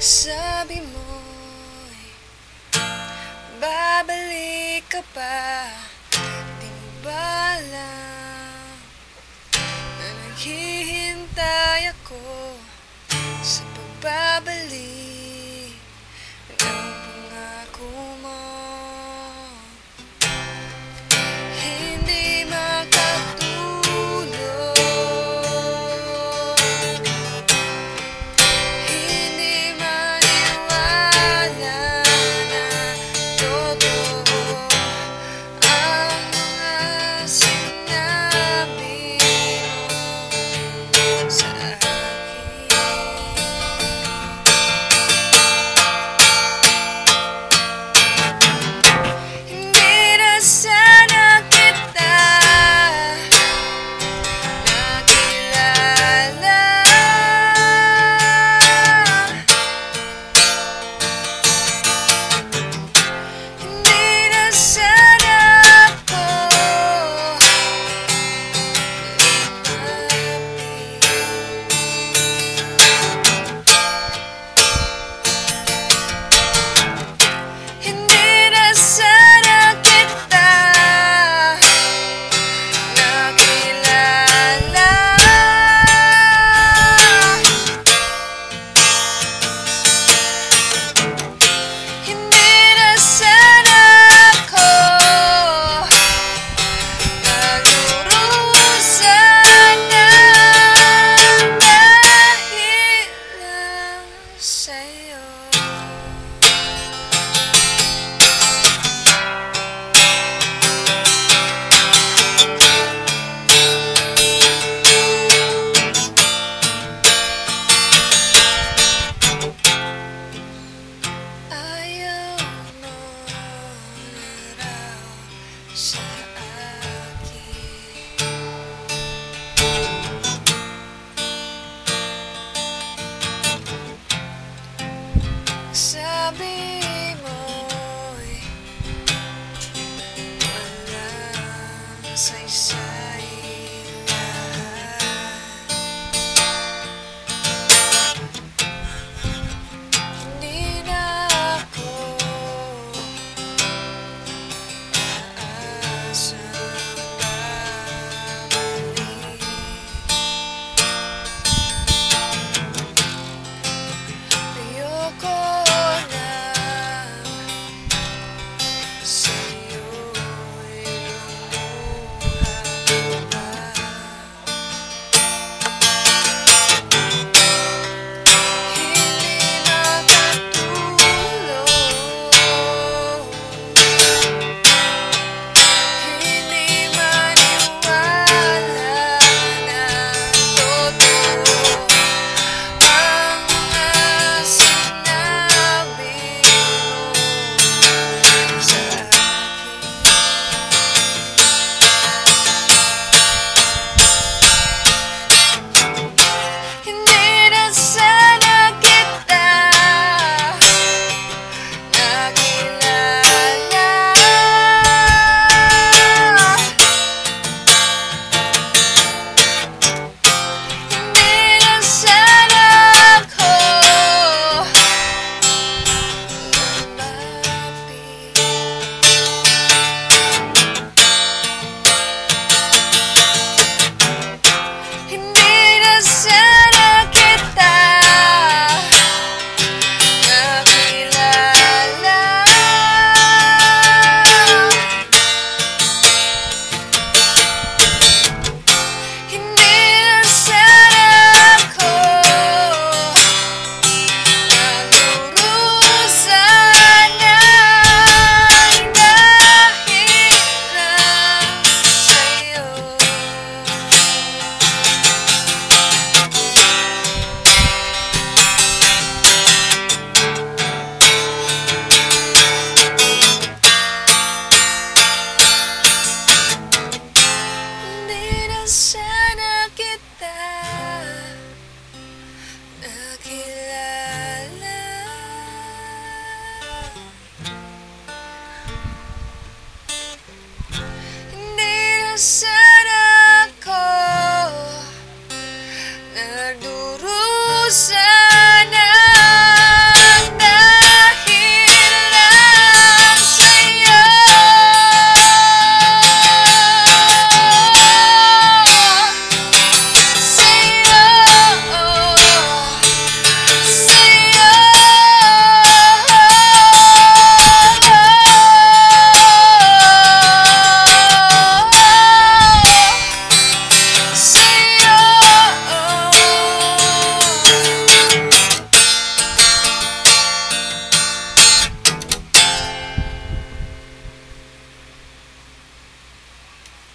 Sabi mo Babalik ka pa. Di mo ba alam Na naghihintay ako Sa pagbabalik? say say so. so